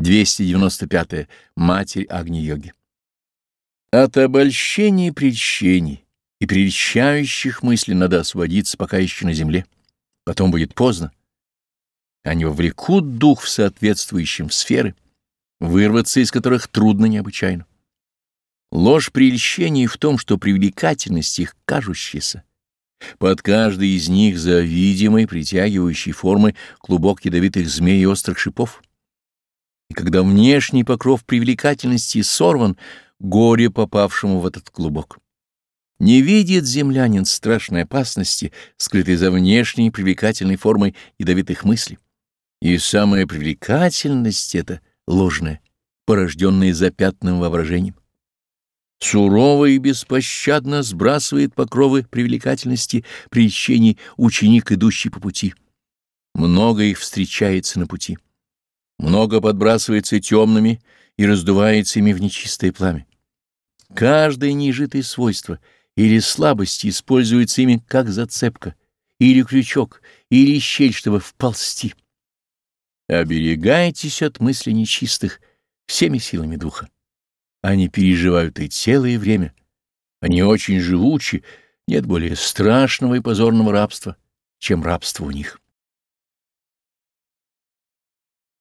295. -е. Матерь Агни-йоги. От обольщений и прельщений и прельщающих мыслей надо освободиться пока еще на земле. Потом будет поздно. Они вовлекут дух в соответствующем сферы, вырваться из которых трудно необычайно. Ложь прельщений в том, что привлекательность их кажущаяся. Под каждой из них за видимой притягивающей формы клубок ядовитых змей и острых шипов. Когда внешний покров привлекательности сорван, горе попавшему в этот клубок. Не видит землянин страшной опасности, скрытой за внешней привлекательной формой ядовитых мыслей. И самая привлекательность — это ложная, порожденная запятным воображением. Сурово и беспощадно сбрасывает покровы привлекательности причиний ученик, идущий по пути. Много их встречается на пути. Много подбрасывается темными и раздувается ими в нечистое пламя. Каждое неизжитое свойство или слабость используется ими как зацепка, или крючок, или щель, чтобы вползти. Оберегайтесь от мыслей нечистых всеми силами духа. Они переживают и тело, и время. Они очень живучи, нет более страшного и позорного рабства, чем рабство у них.